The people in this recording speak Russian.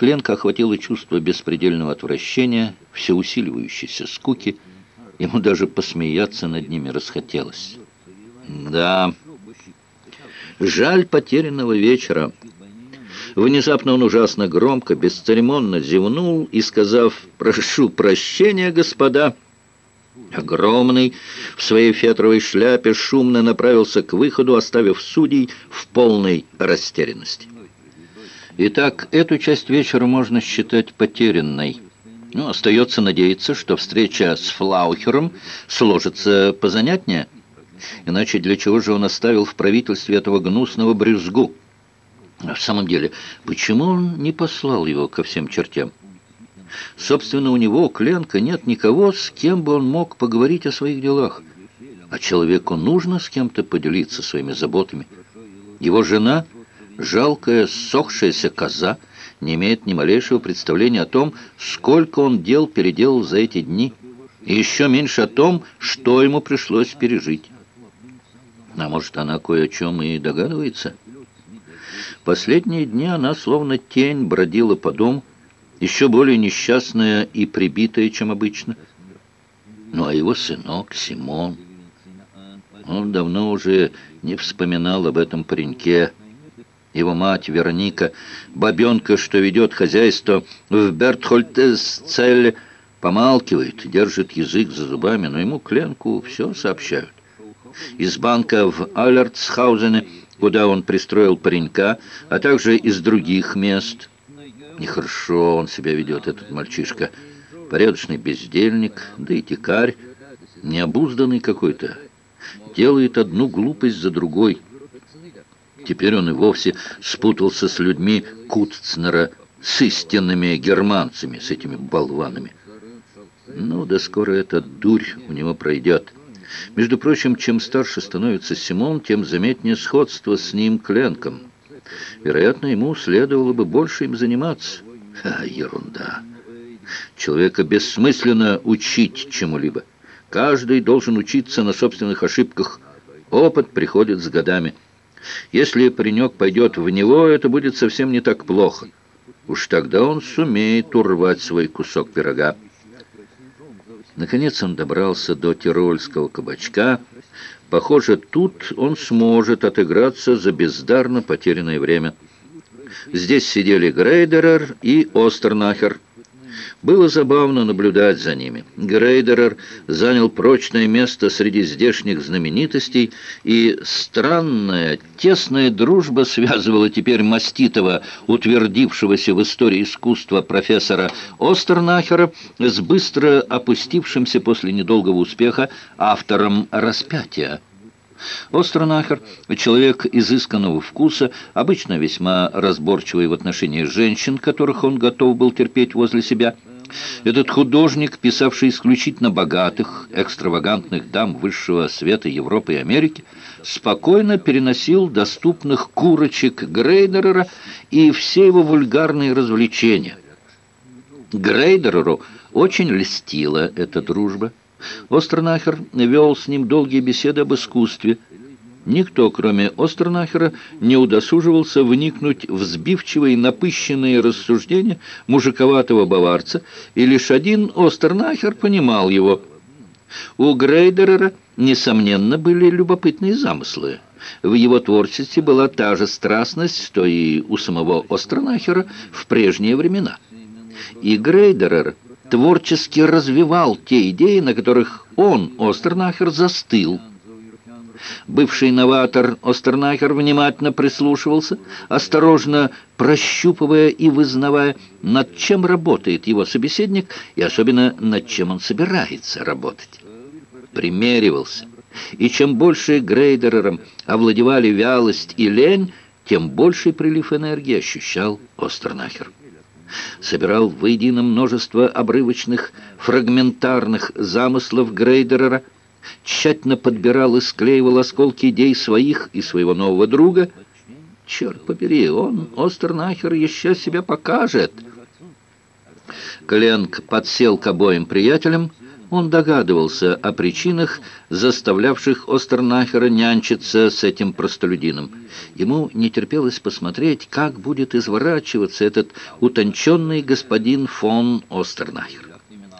Кленка охватило чувство беспредельного отвращения, всеусиливающейся скуки. Ему даже посмеяться над ними расхотелось. Да, жаль потерянного вечера. Внезапно он ужасно громко, бесцеремонно зевнул и, сказав «Прошу прощения, господа», огромный в своей фетровой шляпе шумно направился к выходу, оставив судей в полной растерянности. Итак, эту часть вечера можно считать потерянной. Ну, остается надеяться, что встреча с Флаухером сложится позанятнее. Иначе для чего же он оставил в правительстве этого гнусного брюзгу? А в самом деле, почему он не послал его ко всем чертям? Собственно, у него, Кленка, нет никого, с кем бы он мог поговорить о своих делах. А человеку нужно с кем-то поделиться своими заботами. Его жена жалкая, сохшаяся коза не имеет ни малейшего представления о том, сколько он дел переделал за эти дни, и еще меньше о том, что ему пришлось пережить. А может, она кое о чем и догадывается? Последние дни она, словно тень, бродила по дому, еще более несчастная и прибитая, чем обычно. Ну, а его сынок Симон... Он давно уже не вспоминал об этом пареньке, его мать Вероника, бабенка, что ведет хозяйство в Бертхольтесцелле, помалкивает, держит язык за зубами, но ему Кленку все сообщают. Из банка в Аллертсхаузене, куда он пристроил паренька, а также из других мест. Нехорошо он себя ведет, этот мальчишка. Порядочный бездельник, да и тикарь, необузданный какой-то. Делает одну глупость за другой – Теперь он и вовсе спутался с людьми Кутцнера, с истинными германцами, с этими болванами. Ну, да скоро эта дурь у него пройдет. Между прочим, чем старше становится Симон, тем заметнее сходство с ним Кленком. Вероятно, ему следовало бы больше им заниматься. Ха, ерунда. Человека бессмысленно учить чему-либо. Каждый должен учиться на собственных ошибках. Опыт приходит с годами. Если паренек пойдет в него, это будет совсем не так плохо. Уж тогда он сумеет урвать свой кусок пирога. Наконец он добрался до тирольского кабачка. Похоже, тут он сможет отыграться за бездарно потерянное время. Здесь сидели Грейдерер и Остернахер. Было забавно наблюдать за ними. Грейдерер занял прочное место среди здешних знаменитостей, и странная, тесная дружба связывала теперь маститого, утвердившегося в истории искусства профессора Остернахера с быстро опустившимся после недолгого успеха автором «Распятия». Остронахер, человек изысканного вкуса, обычно весьма разборчивый в отношении женщин, которых он готов был терпеть возле себя – этот художник, писавший исключительно богатых, экстравагантных дам высшего света Европы и Америки, спокойно переносил доступных курочек Грейдерера и все его вульгарные развлечения. Грейдереру очень льстила эта дружба. Остернахер вел с ним долгие беседы об искусстве – Никто, кроме Остернахера, не удосуживался вникнуть в сбивчивые напыщенные рассуждения мужиковатого баварца, и лишь один Остернахер понимал его. У Грейдерера, несомненно, были любопытные замыслы. В его творчестве была та же страстность, что и у самого Остернахера в прежние времена. И Грейдерер творчески развивал те идеи, на которых он, Остернахер, застыл – Бывший новатор Остернахер внимательно прислушивался, осторожно прощупывая и вызнавая, над чем работает его собеседник и особенно над чем он собирается работать. Примеривался. И чем больше грейдерером овладевали вялость и лень, тем больший прилив энергии ощущал Остернахер. Собирал воедино множество обрывочных, фрагментарных замыслов Грейдерера, тщательно подбирал и склеивал осколки идей своих и своего нового друга. Черт побери, он, Остернахер, еще себя покажет. Кленк подсел к обоим приятелям. Он догадывался о причинах, заставлявших Остернахера нянчиться с этим простолюдином. Ему не терпелось посмотреть, как будет изворачиваться этот утонченный господин фон Остернахер.